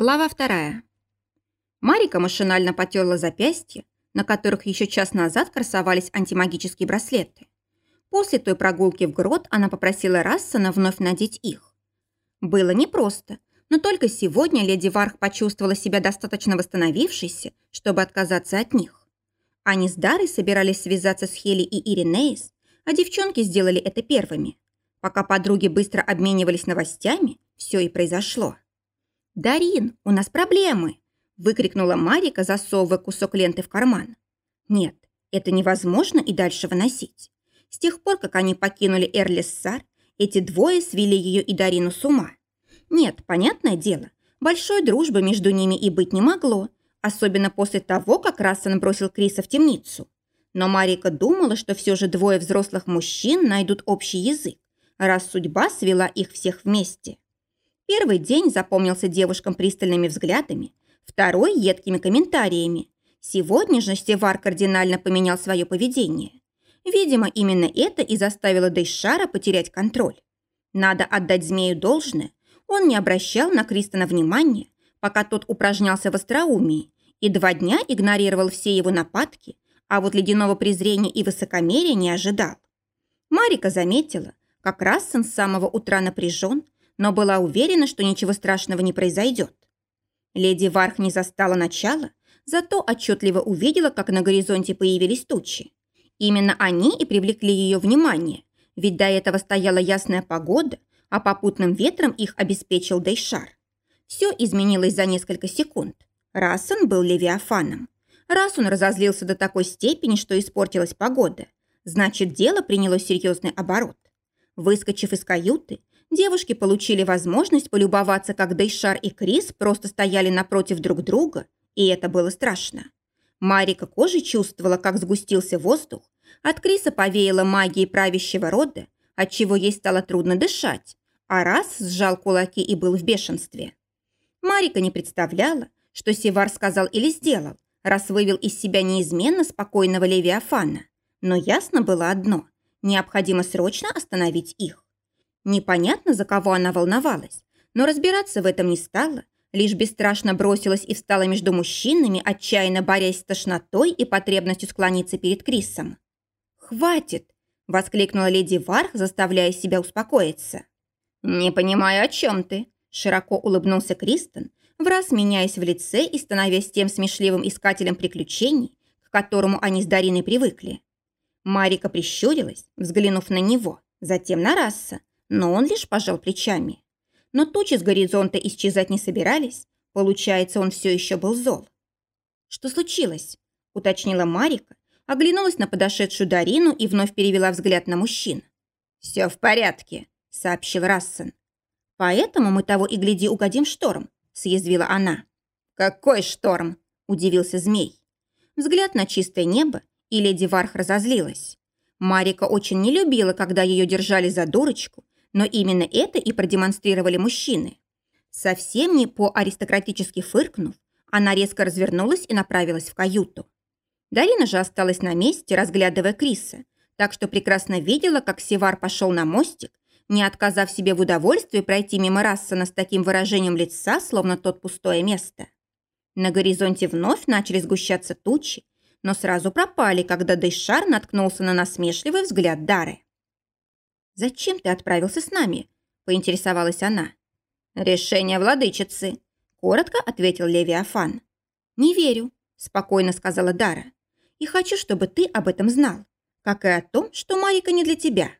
Глава вторая. Марика машинально потерла запястья, на которых еще час назад красовались антимагические браслеты. После той прогулки в грот она попросила Рассена вновь надеть их. Было непросто, но только сегодня леди Варх почувствовала себя достаточно восстановившейся, чтобы отказаться от них. Они с Дарой собирались связаться с Хели и Иринеис, а девчонки сделали это первыми. Пока подруги быстро обменивались новостями, все и произошло. «Дарин, у нас проблемы!» – выкрикнула Марика, засовывая кусок ленты в карман. «Нет, это невозможно и дальше выносить. С тех пор, как они покинули Эрлиссар, эти двое свели ее и Дарину с ума. Нет, понятное дело, большой дружбы между ними и быть не могло, особенно после того, как Рассен бросил Криса в темницу. Но Марика думала, что все же двое взрослых мужчин найдут общий язык, раз судьба свела их всех вместе. Первый день запомнился девушкам пристальными взглядами, второй – едкими комментариями. Сегодня же Стевар кардинально поменял свое поведение. Видимо, именно это и заставило Дейшара потерять контроль. Надо отдать змею должное. Он не обращал на Кристона внимания, пока тот упражнялся в остроумии, и два дня игнорировал все его нападки, а вот ледяного презрения и высокомерия не ожидал. Марика заметила, как Рассен с самого утра напряжен, но была уверена, что ничего страшного не произойдет. Леди Варх не застала начала, зато отчетливо увидела, как на горизонте появились тучи. Именно они и привлекли ее внимание, ведь до этого стояла ясная погода, а попутным ветром их обеспечил Дейшар. Все изменилось за несколько секунд. Рассен был Левиафаном. Раз он разозлился до такой степени, что испортилась погода, значит, дело приняло серьезный оборот. Выскочив из каюты, девушки получили возможность полюбоваться, как Дейшар и Крис просто стояли напротив друг друга, и это было страшно. Марика кожей чувствовала, как сгустился воздух, от Криса повеяло магией правящего рода, отчего ей стало трудно дышать, а раз сжал кулаки и был в бешенстве. Марика не представляла, что Севар сказал или сделал, раз вывел из себя неизменно спокойного Левиафана. Но ясно было одно – необходимо срочно остановить их. Непонятно, за кого она волновалась, но разбираться в этом не стала, лишь бесстрашно бросилась и встала между мужчинами, отчаянно борясь с тошнотой и потребностью склониться перед Крисом. «Хватит!» – воскликнула леди Варх, заставляя себя успокоиться. «Не понимаю, о чем ты?» – широко улыбнулся Кристен, враз меняясь в лице и становясь тем смешливым искателем приключений, к которому они с Дариной привыкли. Марика прищурилась, взглянув на него, затем на Расса, но он лишь пожал плечами. Но тучи с горизонта исчезать не собирались, получается, он все еще был зол. «Что случилось?» – уточнила Марика, оглянулась на подошедшую Дарину и вновь перевела взгляд на мужчин. «Все в порядке», – сообщил Рассен. «Поэтому мы того и гляди угодим шторм», – съязвила она. «Какой шторм?» – удивился змей. Взгляд на чистое небо, и леди Варх разозлилась. Марика очень не любила, когда ее держали за дурочку, но именно это и продемонстрировали мужчины. Совсем не по-аристократически фыркнув, она резко развернулась и направилась в каюту. Дарина же осталась на месте, разглядывая Криса, так что прекрасно видела, как Севар пошел на мостик, не отказав себе в удовольствии пройти мимо Рассена с таким выражением лица, словно тот пустое место. На горизонте вновь начали сгущаться тучи, но сразу пропали, когда Дейшар наткнулся на насмешливый взгляд Дары. «Зачем ты отправился с нами?» – поинтересовалась она. «Решение владычицы», – коротко ответил Левиафан. «Не верю», – спокойно сказала Дара. «И хочу, чтобы ты об этом знал, как и о том, что Марика не для тебя.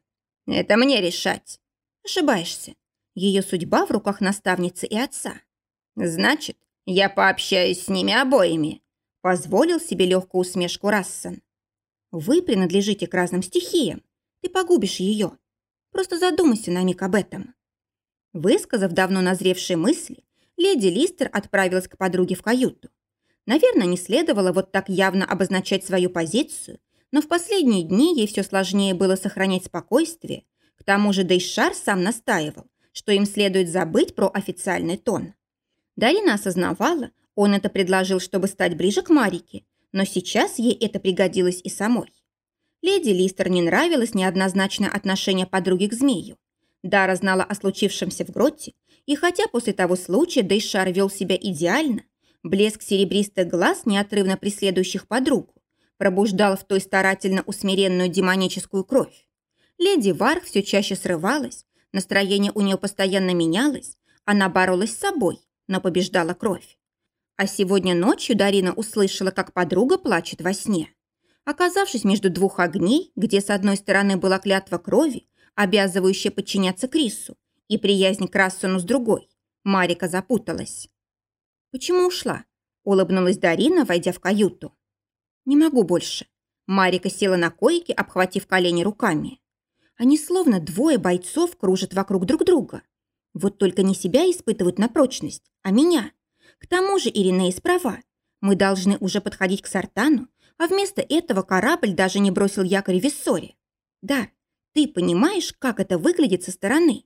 Это мне решать». «Ошибаешься. Ее судьба в руках наставницы и отца». «Значит, я пообщаюсь с ними обоими», – позволил себе легкую усмешку Рассен. «Вы принадлежите к разным стихиям. Ты погубишь ее. Просто задумайся на миг об этом». Высказав давно назревшие мысли, леди Листер отправилась к подруге в каюту. Наверное, не следовало вот так явно обозначать свою позицию, но в последние дни ей все сложнее было сохранять спокойствие. К тому же Дейшар сам настаивал, что им следует забыть про официальный тон. Дарина осознавала, он это предложил, чтобы стать ближе к Марике, но сейчас ей это пригодилось и самой. Леди Листер не нравилось неоднозначное отношение подруги к змею. Дара знала о случившемся в гроте, и хотя после того случая Дейшар вел себя идеально, блеск серебристых глаз, неотрывно преследующих подругу, пробуждал в той старательно усмиренную демоническую кровь. Леди Варх все чаще срывалась, настроение у нее постоянно менялось, она боролась с собой, но побеждала кровь. А сегодня ночью Дарина услышала, как подруга плачет во сне. Оказавшись между двух огней, где с одной стороны была клятва крови, обязывающая подчиняться Крису, и приязнь к Рассону с другой, Марика запуталась. «Почему ушла?» – улыбнулась Дарина, войдя в каюту. «Не могу больше». Марика села на койке, обхватив колени руками. Они словно двое бойцов кружат вокруг друг друга. Вот только не себя испытывают на прочность, а меня. К тому же Иринеис права. Мы должны уже подходить к Сартану, а вместо этого корабль даже не бросил якорь в Виссоре. Да, ты понимаешь, как это выглядит со стороны?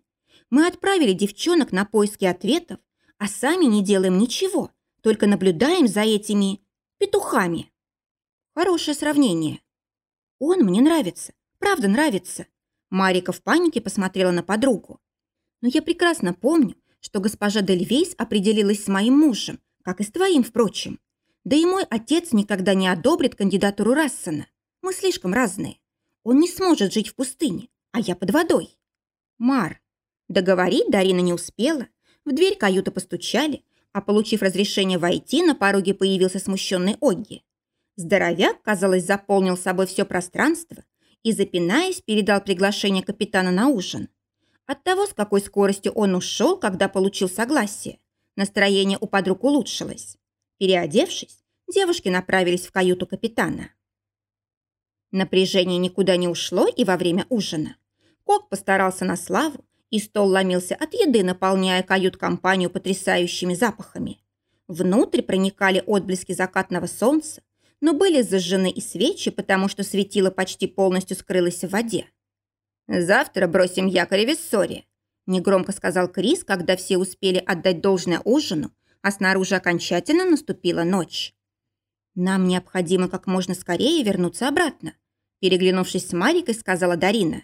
Мы отправили девчонок на поиски ответов, а сами не делаем ничего, только наблюдаем за этими петухами. Хорошее сравнение. Он мне нравится, правда нравится. Марика в панике посмотрела на подругу. Но я прекрасно помню, что госпожа Дельвейс определилась с моим мужем, как и с твоим, впрочем. Да и мой отец никогда не одобрит кандидатуру Рассена. Мы слишком разные. Он не сможет жить в пустыне, а я под водой. Мар. Договорить Дарина не успела. В дверь каюты постучали, а, получив разрешение войти, на пороге появился смущенный Огги. Здоровяк, казалось, заполнил собой все пространство и, запинаясь, передал приглашение капитана на ужин. От того, с какой скоростью он ушел, когда получил согласие, настроение у подруг улучшилось. Переодевшись, девушки направились в каюту капитана. Напряжение никуда не ушло и во время ужина. Кок постарался на славу, и стол ломился от еды, наполняя кают-компанию потрясающими запахами. Внутрь проникали отблески закатного солнца, но были зажжены и свечи, потому что светило почти полностью скрылось в воде. «Завтра бросим якорь в Виссоре», – негромко сказал Крис, когда все успели отдать должное ужину, а снаружи окончательно наступила ночь. «Нам необходимо как можно скорее вернуться обратно», – переглянувшись с Марикой, сказала Дарина.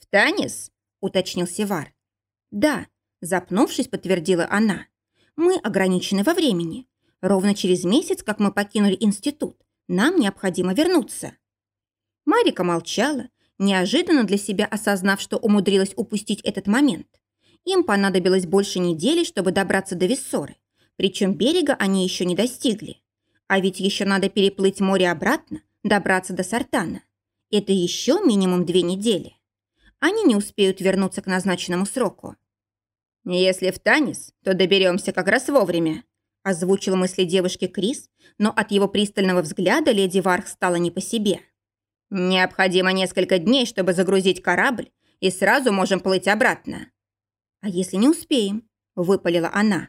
«В Танис?» – уточнил Севар. «Да», – запнувшись, подтвердила она. «Мы ограничены во времени. Ровно через месяц, как мы покинули институт, нам необходимо вернуться». Марика молчала, неожиданно для себя осознав, что умудрилась упустить этот момент. Им понадобилось больше недели, чтобы добраться до Виссоры, причем берега они еще не достигли. А ведь еще надо переплыть море обратно, добраться до Сартана. Это еще минимум две недели. Они не успеют вернуться к назначенному сроку. «Если в Танис, то доберемся как раз вовремя», Озвучил мысли девушки Крис, но от его пристального взгляда леди Варх стала не по себе. «Необходимо несколько дней, чтобы загрузить корабль, и сразу можем плыть обратно». «А если не успеем?» – выпалила она.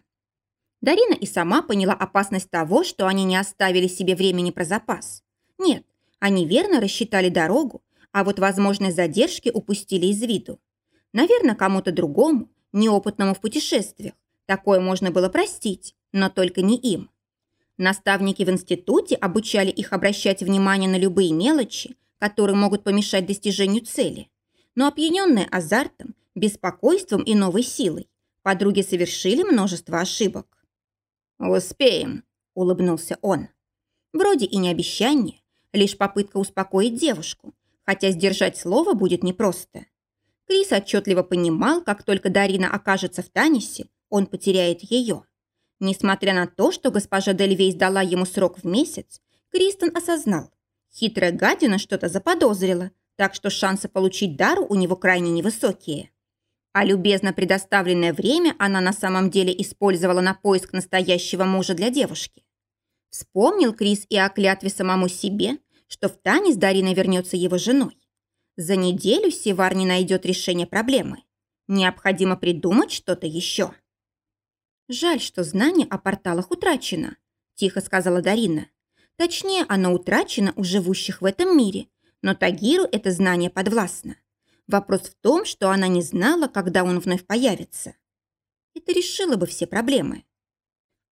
Дарина и сама поняла опасность того, что они не оставили себе времени про запас. Нет, они верно рассчитали дорогу, а вот возможные задержки упустили из виду. Наверное, кому-то другому, неопытному в путешествиях, такое можно было простить, но только не им. Наставники в институте обучали их обращать внимание на любые мелочи, которые могут помешать достижению цели. Но опьяненные азартом, беспокойством и новой силой, подруги совершили множество ошибок. «Успеем», – улыбнулся он. Вроде и не обещание, лишь попытка успокоить девушку, хотя сдержать слово будет непросто. Крис отчетливо понимал, как только Дарина окажется в Танисе, он потеряет ее. Несмотря на то, что госпожа Дельвейс дала ему срок в месяц, Кристен осознал. Хитрая гадина что-то заподозрила, так что шансы получить дару у него крайне невысокие. А любезно предоставленное время она на самом деле использовала на поиск настоящего мужа для девушки. Вспомнил Крис и о клятве самому себе, что в Тане с Дариной вернется его женой. За неделю Севар не найдет решения проблемы. Необходимо придумать что-то еще. «Жаль, что знание о порталах утрачено», – тихо сказала Дарина. «Точнее, оно утрачено у живущих в этом мире, но Тагиру это знание подвластно. Вопрос в том, что она не знала, когда он вновь появится. Это решило бы все проблемы».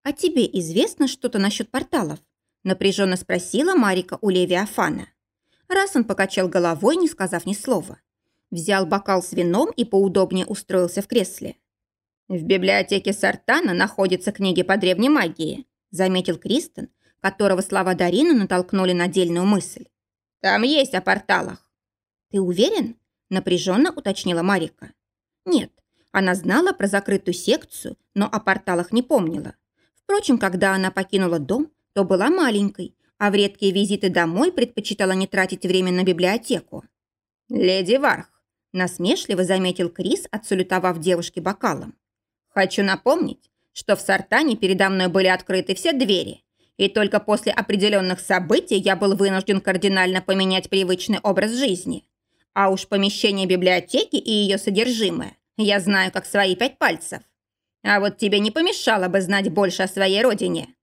«А тебе известно что-то насчет порталов?» – напряженно спросила Марика у Левиафана. Раз он покачал головой, не сказав ни слова. взял бокал с вином и поудобнее устроился в кресле. «В библиотеке Сартана находятся книги по древней магии», заметил Кристен, которого слова Дарины натолкнули на дельную мысль. «Там есть о порталах». «Ты уверен?» Напряженно уточнила Марика. Нет, она знала про закрытую секцию, но о порталах не помнила. Впрочем, когда она покинула дом, то была маленькой, а в редкие визиты домой предпочитала не тратить время на библиотеку. «Леди Варх», – насмешливо заметил Крис, отсалютовав девушке бокалом. «Хочу напомнить, что в Сартане передо мной были открыты все двери, и только после определенных событий я был вынужден кардинально поменять привычный образ жизни. А уж помещение библиотеки и ее содержимое я знаю как свои пять пальцев. А вот тебе не помешало бы знать больше о своей родине».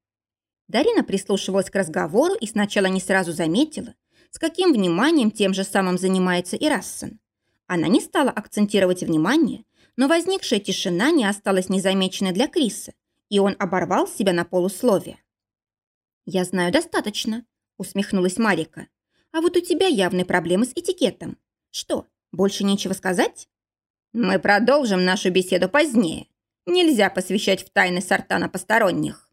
Дарина прислушивалась к разговору и сначала не сразу заметила, с каким вниманием тем же самым занимается и Рассен. Она не стала акцентировать внимание, но возникшая тишина не осталась незамеченной для Криса, и он оборвал себя на полусловие. «Я знаю достаточно», — усмехнулась Марика. «А вот у тебя явные проблемы с этикетом. Что, больше нечего сказать?» «Мы продолжим нашу беседу позднее. Нельзя посвящать в тайны Сартана посторонних».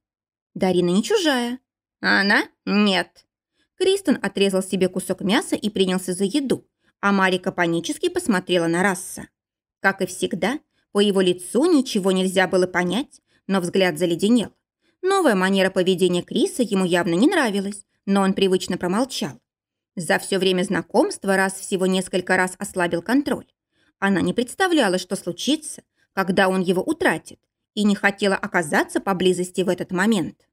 «Дарина не чужая». «Она? Нет». Кристен отрезал себе кусок мяса и принялся за еду, а Марика панически посмотрела на Расса. Как и всегда, по его лицу ничего нельзя было понять, но взгляд заледенел. Новая манера поведения Криса ему явно не нравилась, но он привычно промолчал. За все время знакомства раз всего несколько раз ослабил контроль. Она не представляла, что случится, когда он его утратит, и не хотела оказаться поблизости в этот момент.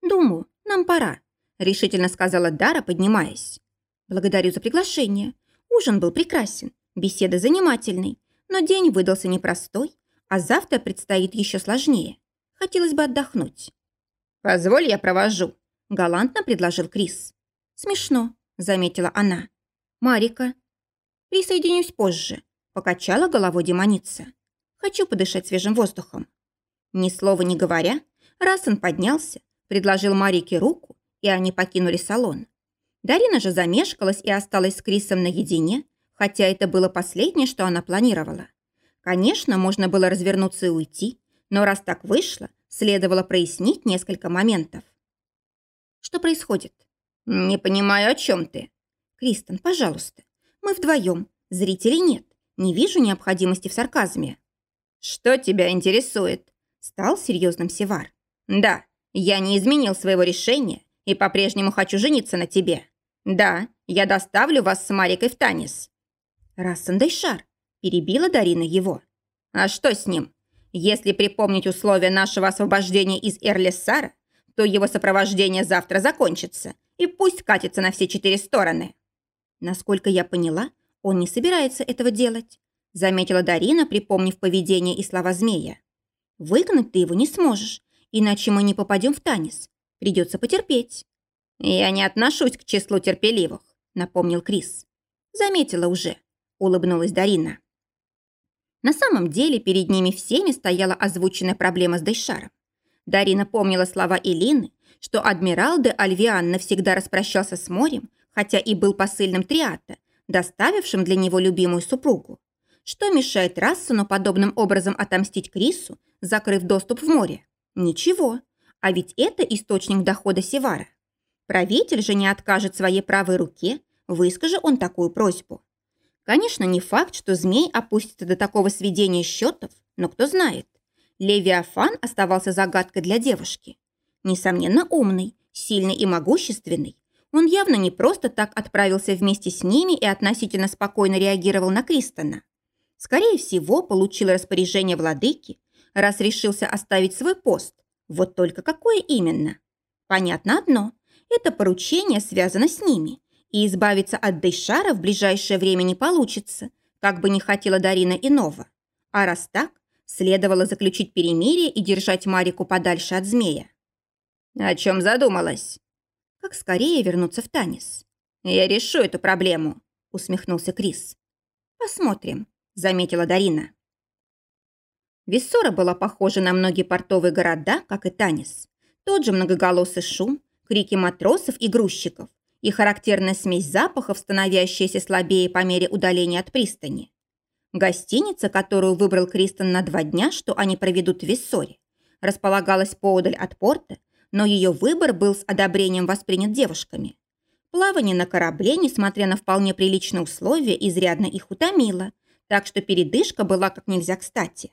«Думаю, нам пора», – решительно сказала Дара, поднимаясь. «Благодарю за приглашение. Ужин был прекрасен, беседа занимательной, но день выдался непростой, а завтра предстоит еще сложнее. Хотелось бы отдохнуть». «Позволь, я провожу», – галантно предложил Крис. «Смешно», – заметила она. «Марика». «Присоединюсь позже», – покачала головой демоница. «Хочу подышать свежим воздухом». Ни слова не говоря, Рассен поднялся, предложил Марике руку, и они покинули салон. Дарина же замешкалась и осталась с Крисом наедине, хотя это было последнее, что она планировала. Конечно, можно было развернуться и уйти, но раз так вышло, следовало прояснить несколько моментов. Что происходит? Не понимаю, о чем ты. Кристен, пожалуйста. Мы вдвоем. Зрителей нет. Не вижу необходимости в сарказме. Что тебя интересует? Стал серьезным Севар. Да, я не изменил своего решения и по-прежнему хочу жениться на тебе. Да, я доставлю вас с Марикой в Танис. Рассен Дейшар. Перебила Дарина его. А что с ним? Если припомнить условия нашего освобождения из Эрлиссара, то его сопровождение завтра закончится, и пусть катится на все четыре стороны. Насколько я поняла, он не собирается этого делать, заметила Дарина, припомнив поведение и слова змея. Выгнать ты его не сможешь, иначе мы не попадем в танец. Придется потерпеть. Я не отношусь к числу терпеливых, напомнил Крис. Заметила уже, улыбнулась Дарина. На самом деле перед ними всеми стояла озвученная проблема с Дейшаром. Дарина помнила слова Элины, что адмирал де Альвиан навсегда распрощался с морем, хотя и был посыльным Триата, доставившим для него любимую супругу. Что мешает Рассену подобным образом отомстить Крису, закрыв доступ в море? Ничего. А ведь это источник дохода Севара. Правитель же не откажет своей правой руке, выскажи он такую просьбу. Конечно, не факт, что змей опустится до такого сведения счетов, но кто знает. Левиафан оставался загадкой для девушки. Несомненно, умный, сильный и могущественный. Он явно не просто так отправился вместе с ними и относительно спокойно реагировал на Кристона. Скорее всего, получил распоряжение владыки, раз решился оставить свой пост. Вот только какое именно? Понятно одно. Это поручение связано с ними, и избавиться от Дейшара в ближайшее время не получится, как бы не хотела Дарина иного. А раз так, следовало заключить перемирие и держать Марику подальше от змея. «О чем задумалась?» «Как скорее вернуться в Танис?» «Я решу эту проблему», — усмехнулся Крис. «Посмотрим», — заметила Дарина. Виссора была похожа на многие портовые города, как и Танис. Тот же многоголосый шум, крики матросов и грузчиков, и характерная смесь запахов, становящаяся слабее по мере удаления от пристани. Гостиница, которую выбрал Кристен на два дня, что они проведут в Виссоре, располагалась поодаль от порта, но ее выбор был с одобрением воспринят девушками. Плавание на корабле, несмотря на вполне приличные условия, изрядно их утомило, так что передышка была как нельзя кстати.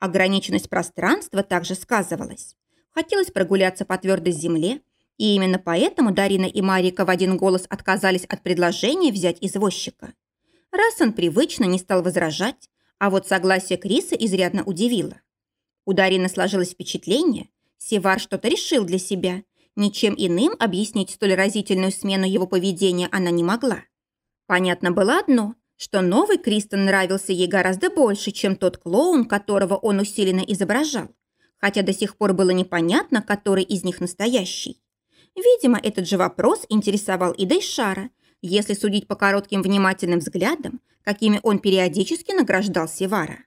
Ограниченность пространства также сказывалась. Хотелось прогуляться по твердой земле, и именно поэтому Дарина и Марика в один голос отказались от предложения взять извозчика. Рассан привычно не стал возражать, а вот согласие Криса изрядно удивило. У Дарины сложилось впечатление, Севар что-то решил для себя. Ничем иным объяснить столь разительную смену его поведения она не могла. Понятно было одно, что новый Кристен нравился ей гораздо больше, чем тот клоун, которого он усиленно изображал, хотя до сих пор было непонятно, который из них настоящий. Видимо, этот же вопрос интересовал и Дейшара, если судить по коротким внимательным взглядам, какими он периодически награждал Севара.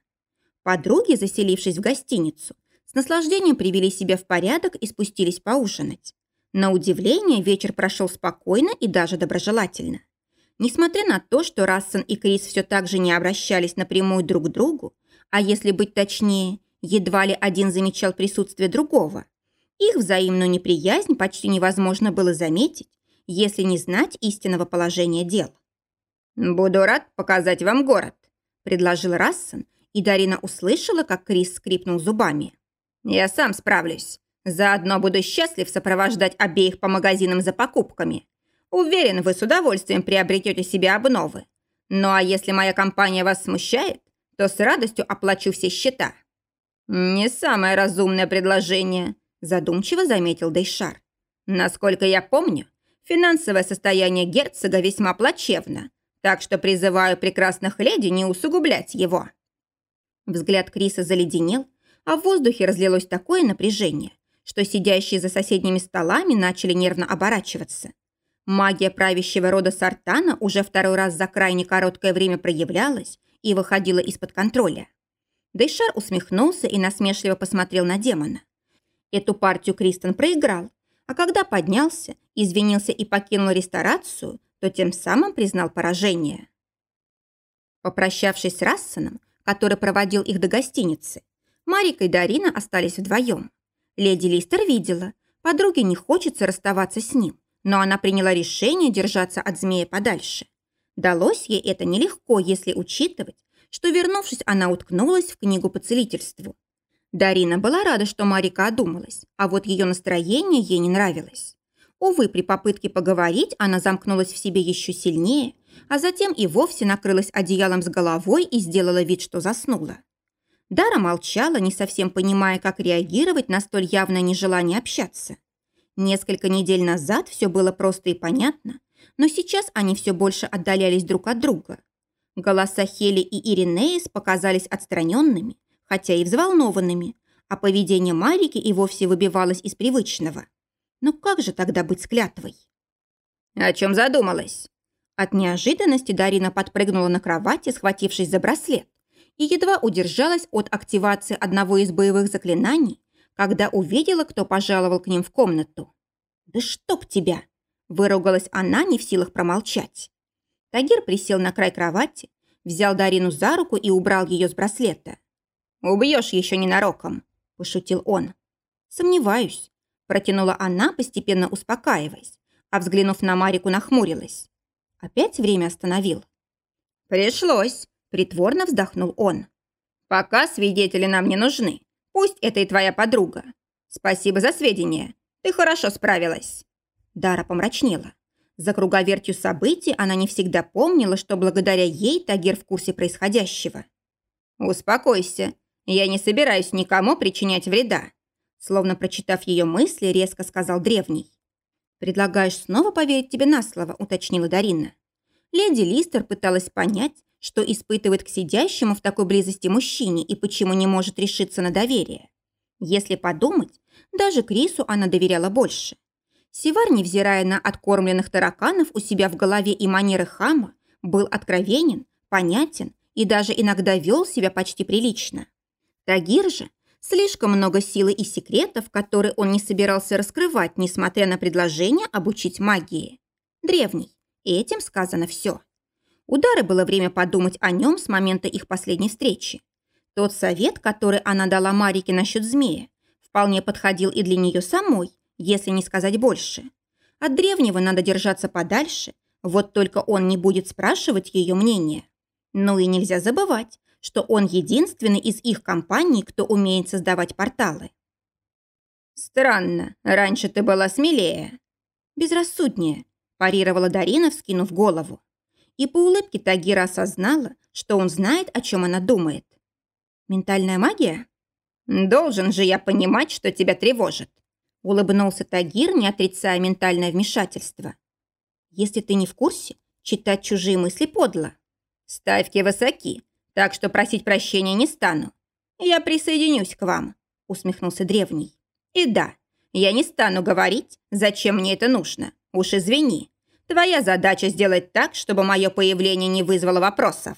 Подруги, заселившись в гостиницу, с наслаждением привели себя в порядок и спустились поужинать. На удивление, вечер прошел спокойно и даже доброжелательно. Несмотря на то, что Рассен и Крис все так же не обращались напрямую друг к другу, а если быть точнее, едва ли один замечал присутствие другого, их взаимную неприязнь почти невозможно было заметить, если не знать истинного положения дел. «Буду рад показать вам город», – предложил Рассен, и Дарина услышала, как Крис скрипнул зубами. «Я сам справлюсь. Заодно буду счастлив сопровождать обеих по магазинам за покупками. Уверен, вы с удовольствием приобретете себе обновы. Ну а если моя компания вас смущает, то с радостью оплачу все счета». «Не самое разумное предложение», – задумчиво заметил Дейшар. «Насколько я помню, финансовое состояние герцога весьма плачевно, так что призываю прекрасных леди не усугублять его». Взгляд Криса заледенел, а в воздухе разлилось такое напряжение, что сидящие за соседними столами начали нервно оборачиваться. Магия правящего рода Сартана уже второй раз за крайне короткое время проявлялась и выходила из-под контроля. Дейшар усмехнулся и насмешливо посмотрел на демона. Эту партию Кристен проиграл, а когда поднялся, извинился и покинул ресторацию, то тем самым признал поражение. Попрощавшись с Рассеном, который проводил их до гостиницы, Марика и Дарина остались вдвоем. Леди Листер видела, подруге не хочется расставаться с ним, но она приняла решение держаться от змея подальше. Далось ей это нелегко, если учитывать, что, вернувшись, она уткнулась в книгу по целительству. Дарина была рада, что Марика одумалась, а вот ее настроение ей не нравилось. Увы, при попытке поговорить она замкнулась в себе еще сильнее, а затем и вовсе накрылась одеялом с головой и сделала вид, что заснула. Дара молчала, не совсем понимая, как реагировать на столь явное нежелание общаться. Несколько недель назад все было просто и понятно, но сейчас они все больше отдалялись друг от друга. Голоса Хели и Иринеис показались отстраненными, хотя и взволнованными, а поведение Марики и вовсе выбивалось из привычного. Но как же тогда быть с клятвой? «О чем задумалась?» От неожиданности Дарина подпрыгнула на кровати, схватившись за браслет, и едва удержалась от активации одного из боевых заклинаний, когда увидела, кто пожаловал к ним в комнату. «Да чтоб тебя!» – выругалась она, не в силах промолчать. Тагир присел на край кровати, взял Дарину за руку и убрал ее с браслета. «Убьешь еще ненароком», – пошутил он. «Сомневаюсь», – протянула она, постепенно успокаиваясь, а взглянув на Марику, нахмурилась. Опять время остановил. «Пришлось», – притворно вздохнул он. «Пока свидетели нам не нужны. Пусть это и твоя подруга. Спасибо за сведения. Ты хорошо справилась». Дара помрачнела. За круговертью событий она не всегда помнила, что благодаря ей Тагир в курсе происходящего. «Успокойся. Я не собираюсь никому причинять вреда», словно прочитав ее мысли, резко сказал древний. «Предлагаешь снова поверить тебе на слово», уточнила Дарина. Леди Листер пыталась понять, что испытывает к сидящему в такой близости мужчине и почему не может решиться на доверие. Если подумать, даже Крису она доверяла больше. Севар, невзирая на откормленных тараканов у себя в голове и манеры хама, был откровенен, понятен и даже иногда вел себя почти прилично. Тагир же слишком много силы и секретов, которые он не собирался раскрывать, несмотря на предложение обучить магии. древний, этим сказано все. У Дары было время подумать о нем с момента их последней встречи. Тот совет, который она дала Марике насчет змея, вполне подходил и для нее самой, если не сказать больше. От древнего надо держаться подальше, вот только он не будет спрашивать ее мнение. Ну и нельзя забывать, что он единственный из их компаний, кто умеет создавать порталы. «Странно, раньше ты была смелее». «Безрассуднее», – парировала Дарина, вскинув голову и по улыбке Тагира осознала, что он знает, о чем она думает. «Ментальная магия?» «Должен же я понимать, что тебя тревожит», улыбнулся Тагир, не отрицая ментальное вмешательство. «Если ты не в курсе, читать чужие мысли подло. Ставки высоки, так что просить прощения не стану. Я присоединюсь к вам», усмехнулся древний. «И да, я не стану говорить, зачем мне это нужно. Уж извини, Твоя задача сделать так, чтобы мое появление не вызвало вопросов».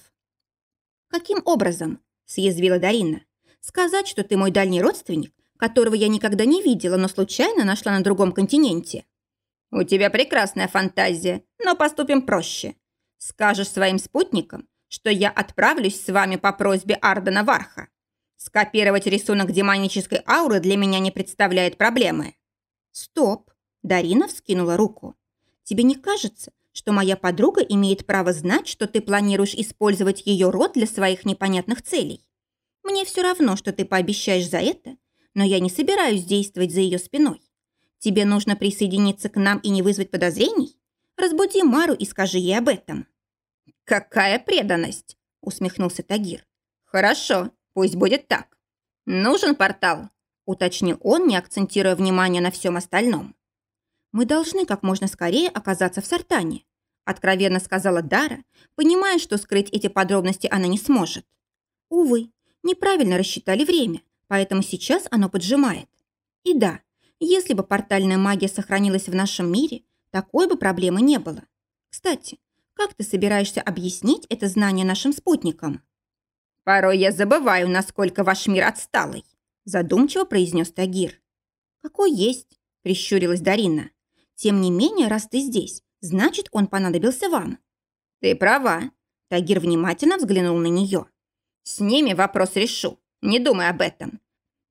«Каким образом?» – съязвила Дарина. «Сказать, что ты мой дальний родственник, которого я никогда не видела, но случайно нашла на другом континенте?» «У тебя прекрасная фантазия, но поступим проще. Скажешь своим спутникам, что я отправлюсь с вами по просьбе Ардена Варха. Скопировать рисунок демонической ауры для меня не представляет проблемы». «Стоп!» – Дарина вскинула руку. Тебе не кажется, что моя подруга имеет право знать, что ты планируешь использовать ее род для своих непонятных целей? Мне все равно, что ты пообещаешь за это, но я не собираюсь действовать за ее спиной. Тебе нужно присоединиться к нам и не вызвать подозрений? Разбуди Мару и скажи ей об этом». «Какая преданность!» – усмехнулся Тагир. «Хорошо, пусть будет так. Нужен портал», – уточнил он, не акцентируя внимание на всем остальном. «Мы должны как можно скорее оказаться в Сартане», откровенно сказала Дара, понимая, что скрыть эти подробности она не сможет. Увы, неправильно рассчитали время, поэтому сейчас оно поджимает. И да, если бы портальная магия сохранилась в нашем мире, такой бы проблемы не было. Кстати, как ты собираешься объяснить это знание нашим спутникам? «Порой я забываю, насколько ваш мир отсталый», задумчиво произнес Тагир. «Какой есть?» – прищурилась Дарина. Тем не менее, раз ты здесь, значит, он понадобился вам». «Ты права». Тагир внимательно взглянул на нее. «С ними вопрос решу. Не думай об этом.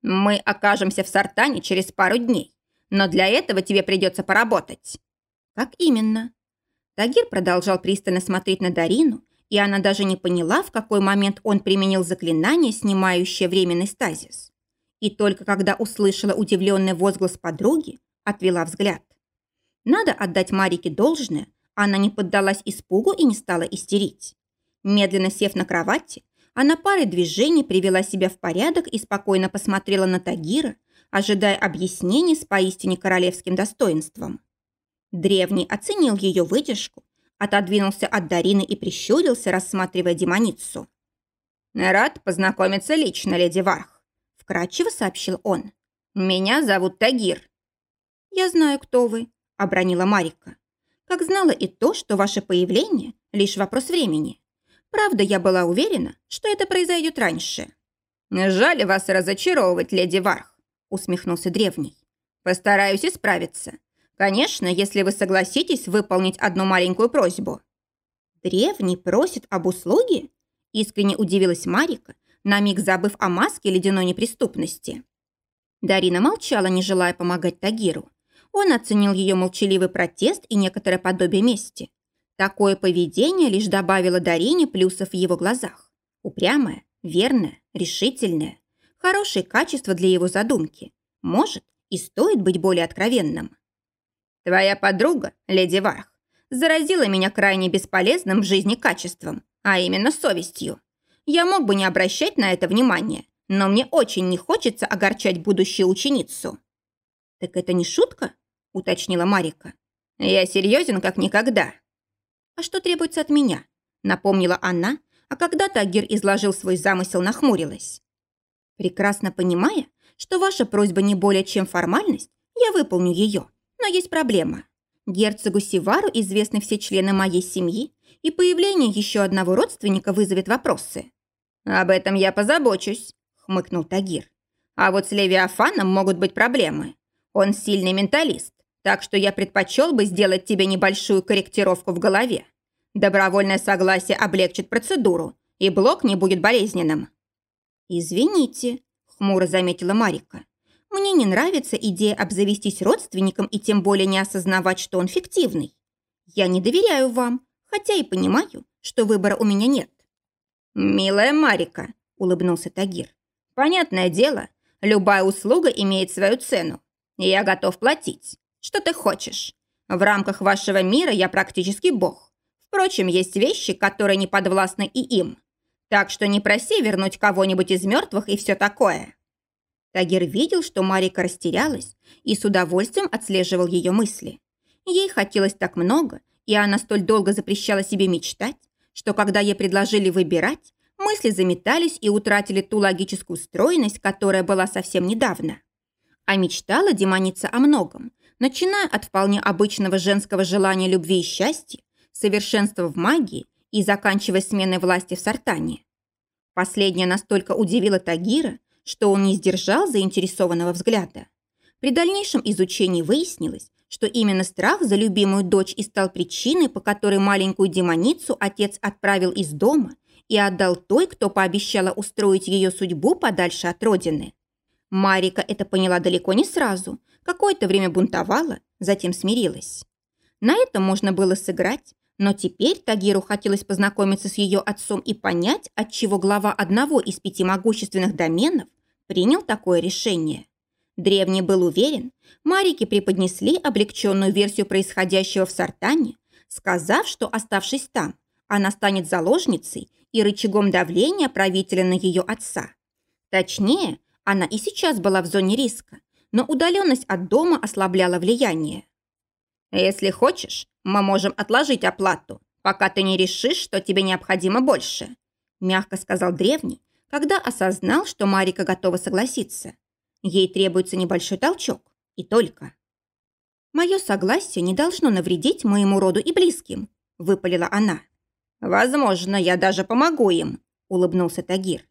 Мы окажемся в Сартане через пару дней, но для этого тебе придется поработать». «Как именно?» Тагир продолжал пристально смотреть на Дарину, и она даже не поняла, в какой момент он применил заклинание, снимающее временный стазис. И только когда услышала удивленный возглас подруги, отвела взгляд. Надо отдать Марике должное, она не поддалась испугу и не стала истерить. Медленно сев на кровати, она парой движений привела себя в порядок и спокойно посмотрела на Тагира, ожидая объяснений с поистине королевским достоинством. Древний оценил ее выдержку, отодвинулся от Дарины и прищурился, рассматривая демоницу. «Рад познакомиться лично, леди Варх», – вкратчиво сообщил он. «Меня зовут Тагир». «Я знаю, кто вы», обронила Марика. Как знала и то, что ваше появление – лишь вопрос времени. Правда, я была уверена, что это произойдет раньше. «Жаль вас разочаровывать, леди Варх», – усмехнулся древний. «Постараюсь исправиться. Конечно, если вы согласитесь выполнить одну маленькую просьбу». «Древний просит об услуге?» – искренне удивилась Марика, на миг забыв о маске ледяной неприступности. Дарина молчала, не желая помогать Тагиру. Он оценил ее молчаливый протест и некоторое подобие мести. Такое поведение лишь добавило Дарине плюсов в его глазах. Упрямое, верное, решительное. Хорошее качество для его задумки. Может, и стоит быть более откровенным. «Твоя подруга, леди Варх, заразила меня крайне бесполезным в жизни качеством, а именно совестью. Я мог бы не обращать на это внимания, но мне очень не хочется огорчать будущую ученицу». «Так это не шутка?» – уточнила Марика. «Я серьезен, как никогда». «А что требуется от меня?» – напомнила она, а когда Тагир изложил свой замысел, нахмурилась. «Прекрасно понимая, что ваша просьба не более чем формальность, я выполню ее, но есть проблема. Герцогу Сивару известны все члены моей семьи, и появление еще одного родственника вызовет вопросы». «Об этом я позабочусь», – хмыкнул Тагир. «А вот с Левиафаном могут быть проблемы. Он сильный менталист, так что я предпочел бы сделать тебе небольшую корректировку в голове. Добровольное согласие облегчит процедуру, и блок не будет болезненным». «Извините», — хмуро заметила Марика. «Мне не нравится идея обзавестись родственником и тем более не осознавать, что он фиктивный. Я не доверяю вам, хотя и понимаю, что выбора у меня нет». «Милая Марика», — улыбнулся Тагир. «Понятное дело, любая услуга имеет свою цену. Я готов платить. Что ты хочешь? В рамках вашего мира я практически бог. Впрочем, есть вещи, которые не подвластны и им. Так что не проси вернуть кого-нибудь из мертвых и все такое». Тагир видел, что Марика растерялась и с удовольствием отслеживал ее мысли. Ей хотелось так много, и она столь долго запрещала себе мечтать, что когда ей предложили выбирать, мысли заметались и утратили ту логическую стройность, которая была совсем недавно. А мечтала демоница о многом, начиная от вполне обычного женского желания любви и счастья, совершенства в магии и заканчивая сменой власти в Сартане. Последнее настолько удивило Тагира, что он не сдержал заинтересованного взгляда. При дальнейшем изучении выяснилось, что именно страх за любимую дочь и стал причиной, по которой маленькую демоницу отец отправил из дома и отдал той, кто пообещала устроить ее судьбу подальше от родины. Марика это поняла далеко не сразу, какое-то время бунтовала, затем смирилась. На этом можно было сыграть, но теперь Тагиру хотелось познакомиться с ее отцом и понять, отчего глава одного из пяти могущественных доменов принял такое решение. Древний был уверен, Марике преподнесли облегченную версию происходящего в Сартане, сказав, что, оставшись там, она станет заложницей и рычагом давления правителя на ее отца. Точнее, она и сейчас была в зоне риска, но удаленность от дома ослабляла влияние. «Если хочешь, мы можем отложить оплату, пока ты не решишь, что тебе необходимо больше», мягко сказал древний, когда осознал, что Марика готова согласиться. Ей требуется небольшой толчок, и только. «Мое согласие не должно навредить моему роду и близким», выпалила она. «Возможно, я даже помогу им», улыбнулся Тагир.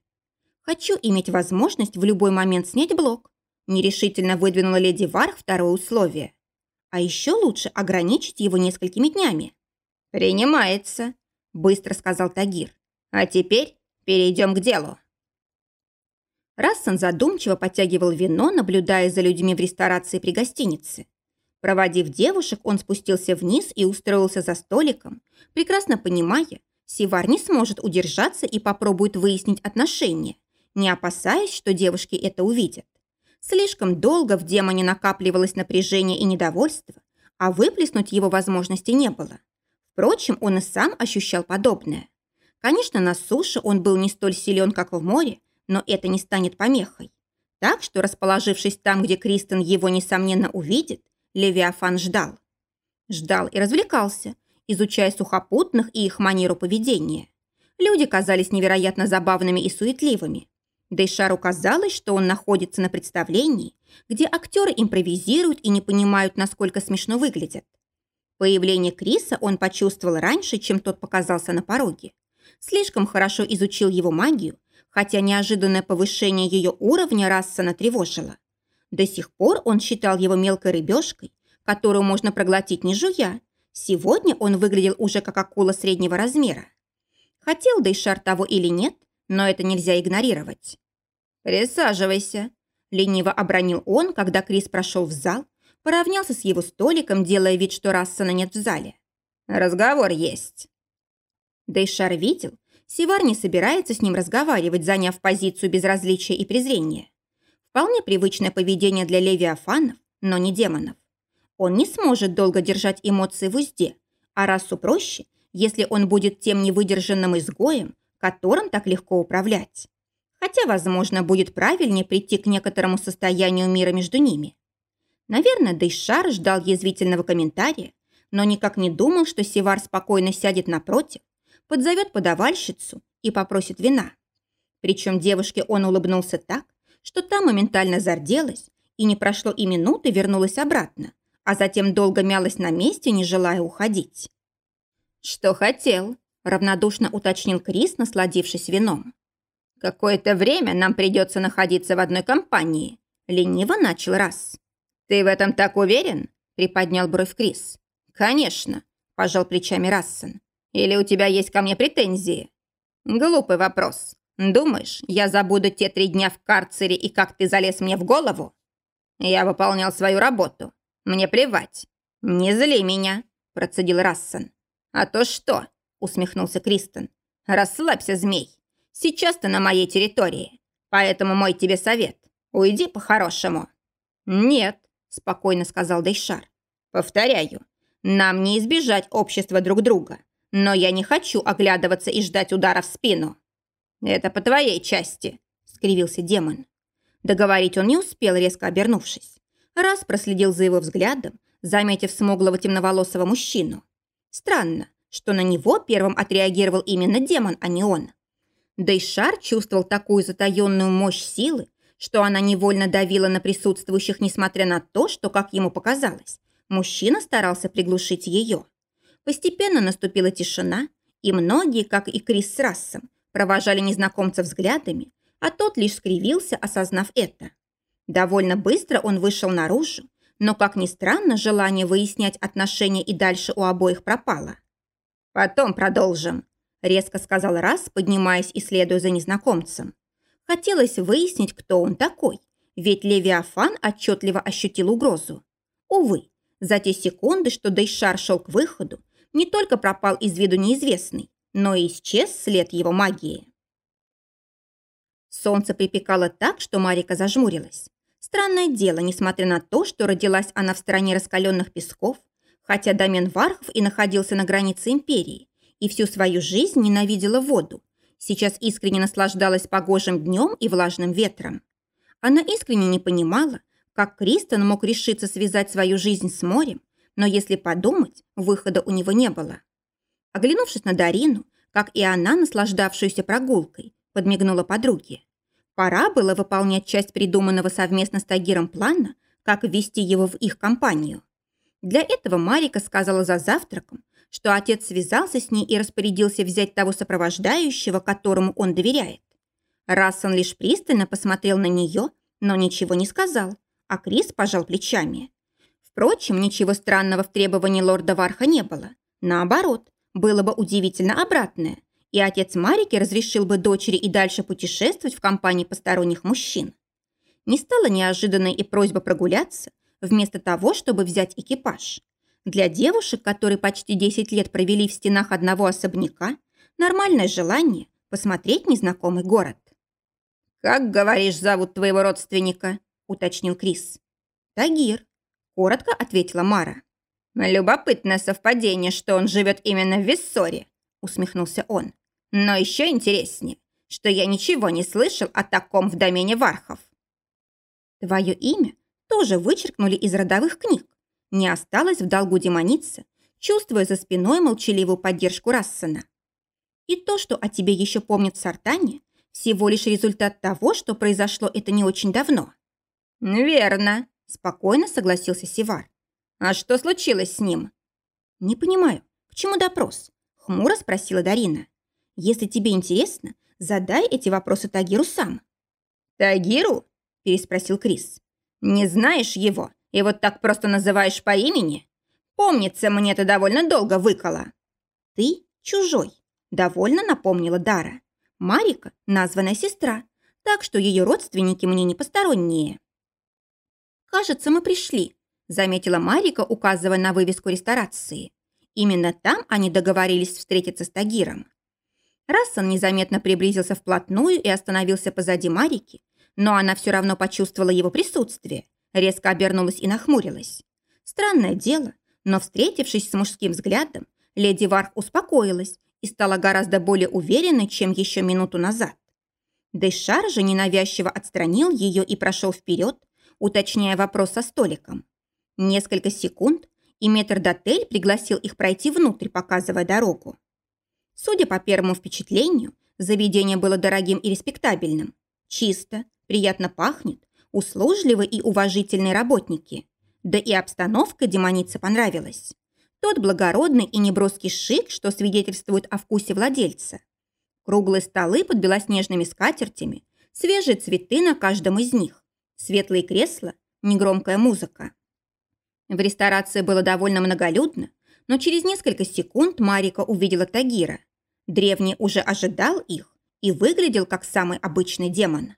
«Хочу иметь возможность в любой момент снять блок», нерешительно выдвинула леди Варх второе условие. А еще лучше ограничить его несколькими днями. «Принимается», – быстро сказал Тагир. «А теперь перейдем к делу». Рассан задумчиво подтягивал вино, наблюдая за людьми в ресторации при гостинице. Проводив девушек, он спустился вниз и устроился за столиком, прекрасно понимая, Сивар не сможет удержаться и попробует выяснить отношения, не опасаясь, что девушки это увидят. Слишком долго в демоне накапливалось напряжение и недовольство, а выплеснуть его возможности не было. Впрочем, он и сам ощущал подобное. Конечно, на суше он был не столь силен, как в море, но это не станет помехой. Так что, расположившись там, где Кристен его, несомненно, увидит, Левиафан ждал. Ждал и развлекался, изучая сухопутных и их манеру поведения. Люди казались невероятно забавными и суетливыми. Дейшару казалось, что он находится на представлении, где актеры импровизируют и не понимают, насколько смешно выглядят. Появление Криса он почувствовал раньше, чем тот показался на пороге. Слишком хорошо изучил его магию, хотя неожиданное повышение ее уровня Рассана тревожило. До сих пор он считал его мелкой рыбешкой, которую можно проглотить не жуя. Сегодня он выглядел уже как акула среднего размера. Хотел Дейшар того или нет, но это нельзя игнорировать. «Присаживайся», – лениво обронил он, когда Крис прошел в зал, поравнялся с его столиком, делая вид, что Рассена нет в зале. «Разговор есть». Дейшар видел, Сивар не собирается с ним разговаривать, заняв позицию безразличия и презрения. Вполне привычное поведение для левиафанов, но не демонов. Он не сможет долго держать эмоции в узде, а расу проще, если он будет тем невыдержанным изгоем, которым так легко управлять. Хотя, возможно, будет правильнее прийти к некоторому состоянию мира между ними. Наверное, Дейшар ждал язвительного комментария, но никак не думал, что Севар спокойно сядет напротив, подзовет подавальщицу и попросит вина. Причем девушке он улыбнулся так, что та моментально зарделась и не прошло и минуты вернулась обратно, а затем долго мялась на месте, не желая уходить. «Что хотел?» Равнодушно уточнил Крис, насладившись вином. «Какое-то время нам придется находиться в одной компании», лениво начал раз. «Ты в этом так уверен?» приподнял бровь Крис. «Конечно», – пожал плечами Рассен. «Или у тебя есть ко мне претензии?» «Глупый вопрос. Думаешь, я забуду те три дня в карцере и как ты залез мне в голову?» «Я выполнял свою работу. Мне плевать. Не зли меня», – процедил Рассен. «А то что?» – усмехнулся Кристен. «Расслабься, змей. Сейчас ты на моей территории. Поэтому мой тебе совет. Уйди по-хорошему». «Нет», – спокойно сказал Дейшар. «Повторяю, нам не избежать общества друг друга, но я не хочу оглядываться и ждать удара в спину». «Это по твоей части», – скривился демон. Договорить он не успел, резко обернувшись. Раз проследил за его взглядом, заметив смуглого темноволосого мужчину. Странно, что на него первым отреагировал именно демон, а не он. Дейшар чувствовал такую затаенную мощь силы, что она невольно давила на присутствующих, несмотря на то, что, как ему показалось, мужчина старался приглушить ее. Постепенно наступила тишина, и многие, как и Крис с Рассом, провожали незнакомца взглядами, а тот лишь скривился, осознав это. Довольно быстро он вышел наружу, но, как ни странно, желание выяснять отношения и дальше у обоих пропало. «Потом продолжим», – резко сказал Раз, поднимаясь и следуя за незнакомцем. Хотелось выяснить, кто он такой, ведь Левиафан отчетливо ощутил угрозу. Увы, за те секунды, что Дейшар шел к выходу, не только пропал из виду неизвестный, но и исчез след его магии. Солнце припекало так, что Марика зажмурилась. Странное дело, несмотря на то, что родилась она в стороне раскаленных песков, хотя домен Вархов и находился на границе империи, и всю свою жизнь ненавидела воду, сейчас искренне наслаждалась погожим днем и влажным ветром. Она искренне не понимала, как Кристен мог решиться связать свою жизнь с морем, но если подумать, выхода у него не было. Оглянувшись на Дарину, как и она, наслаждавшуюся прогулкой, подмигнула подруге. Пора было выполнять часть придуманного совместно с Тагиром плана, как ввести его в их компанию. Для этого Марика сказала за завтраком, что отец связался с ней и распорядился взять того сопровождающего, которому он доверяет. Рассон лишь пристально посмотрел на нее, но ничего не сказал, а Крис пожал плечами. Впрочем, ничего странного в требовании лорда Варха не было. Наоборот, было бы удивительно обратное, и отец Марики разрешил бы дочери и дальше путешествовать в компании посторонних мужчин. Не стала неожиданной и просьба прогуляться, вместо того, чтобы взять экипаж. Для девушек, которые почти 10 лет провели в стенах одного особняка, нормальное желание посмотреть незнакомый город. «Как, говоришь, зовут твоего родственника?» – уточнил Крис. «Тагир», – коротко ответила Мара. «Любопытное совпадение, что он живет именно в Виссоре», – усмехнулся он. «Но еще интереснее, что я ничего не слышал о таком в домене Вархов». «Твое имя тоже вычеркнули из родовых книг. Не осталось в долгу демоница, чувствуя за спиной молчаливую поддержку Рассена. И то, что о тебе еще помнят в Сартане, всего лишь результат того, что произошло это не очень давно. «Верно», – спокойно согласился Сивар. «А что случилось с ним?» «Не понимаю, к чему допрос?» – хмуро спросила Дарина. «Если тебе интересно, задай эти вопросы Тагиру сам». «Тагиру?» – переспросил Крис. Не знаешь его и вот так просто называешь по имени? Помнится, мне ты довольно долго выкола. Ты чужой, довольно напомнила Дара. Марика – названная сестра, так что ее родственники мне не посторонние. «Кажется, мы пришли», – заметила Марика, указывая на вывеску ресторации. Именно там они договорились встретиться с Тагиром. Рассан незаметно приблизился вплотную и остановился позади Марики, но она все равно почувствовала его присутствие, резко обернулась и нахмурилась. Странное дело, но, встретившись с мужским взглядом, леди Варх успокоилась и стала гораздо более уверенной, чем еще минуту назад. Дейшар же ненавязчиво отстранил ее и прошел вперед, уточняя вопрос со столиком. Несколько секунд, и метрдотель пригласил их пройти внутрь, показывая дорогу. Судя по первому впечатлению, заведение было дорогим и респектабельным. Чисто, приятно пахнет, услужливые и уважительные работники. Да и обстановка демонице понравилась. Тот благородный и неброский шик, что свидетельствует о вкусе владельца. Круглые столы под белоснежными скатертями, свежие цветы на каждом из них, светлые кресла, негромкая музыка. В ресторации было довольно многолюдно, но через несколько секунд Марика увидела Тагира. Древний уже ожидал их и выглядел как самый обычный демон.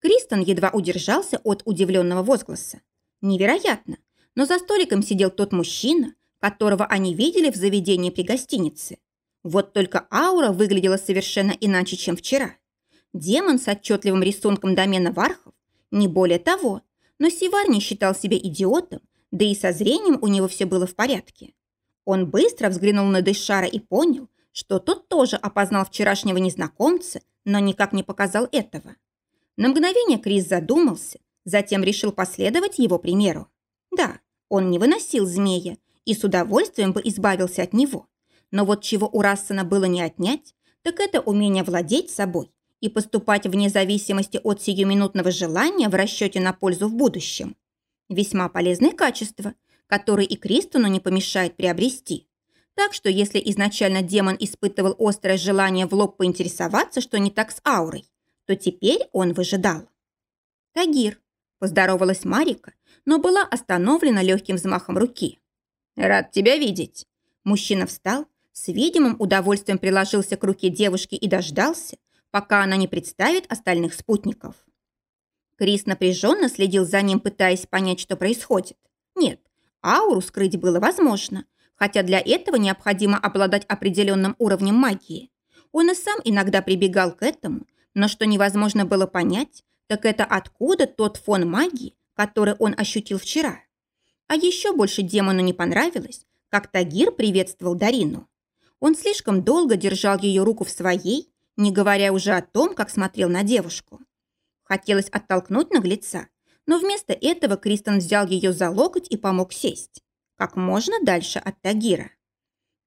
Кристен едва удержался от удивленного возгласа. Невероятно, но за столиком сидел тот мужчина, которого они видели в заведении при гостинице. Вот только аура выглядела совершенно иначе, чем вчера. Демон с отчетливым рисунком домена Вархов, не более того, но Сивар не считал себя идиотом, да и со зрением у него все было в порядке. Он быстро взглянул на Дэшара и понял, что тот тоже опознал вчерашнего незнакомца, но никак не показал этого. На мгновение Крис задумался, затем решил последовать его примеру. Да, он не выносил змея и с удовольствием бы избавился от него. Но вот чего у Рассена было не отнять, так это умение владеть собой и поступать вне зависимости от сиюминутного желания в расчете на пользу в будущем. Весьма полезные качества, которые и Кристону не помешает приобрести. Так что если изначально демон испытывал острое желание в лоб поинтересоваться, что не так с аурой, то теперь он выжидал. «Тагир», – поздоровалась Марика, но была остановлена легким взмахом руки. «Рад тебя видеть». Мужчина встал, с видимым удовольствием приложился к руке девушки и дождался, пока она не представит остальных спутников. Крис напряженно следил за ним, пытаясь понять, что происходит. Нет, ауру скрыть было возможно, хотя для этого необходимо обладать определенным уровнем магии. Он и сам иногда прибегал к этому, но что невозможно было понять, так это откуда тот фон магии, который он ощутил вчера. А еще больше демону не понравилось, как Тагир приветствовал Дарину. Он слишком долго держал ее руку в своей, не говоря уже о том, как смотрел на девушку. Хотелось оттолкнуть наглеца, но вместо этого Кристен взял ее за локоть и помог сесть. Как можно дальше от Тагира.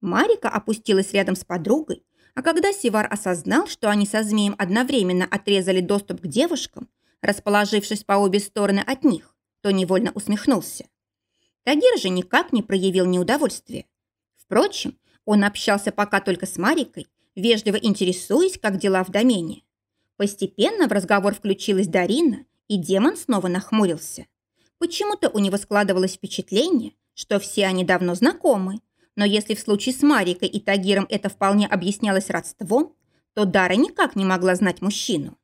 Марика опустилась рядом с подругой, а когда Сивар осознал, что они со змеем одновременно отрезали доступ к девушкам, расположившись по обе стороны от них, то невольно усмехнулся. Тагир же никак не проявил неудовольствия. Впрочем, он общался пока только с Марикой, вежливо интересуясь, как дела в домене. Постепенно в разговор включилась Дарина, и демон снова нахмурился. Почему-то у него складывалось впечатление, что все они давно знакомы, но если в случае с Марикой и Тагиром это вполне объяснялось родством, то Дара никак не могла знать мужчину.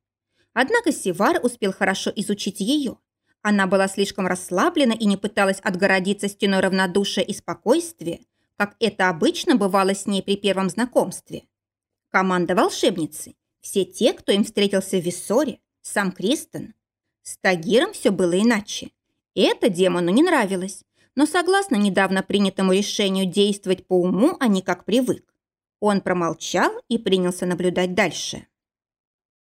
Однако Сивар успел хорошо изучить ее. Она была слишком расслаблена и не пыталась отгородиться стеной равнодушия и спокойствия, как это обычно бывало с ней при первом знакомстве. Команда волшебницы, все те, кто им встретился в Виссоре, сам Кристен. С Тагиром все было иначе. Это демону не нравилось, но согласно недавно принятому решению действовать по уму, а не как привык. Он промолчал и принялся наблюдать дальше.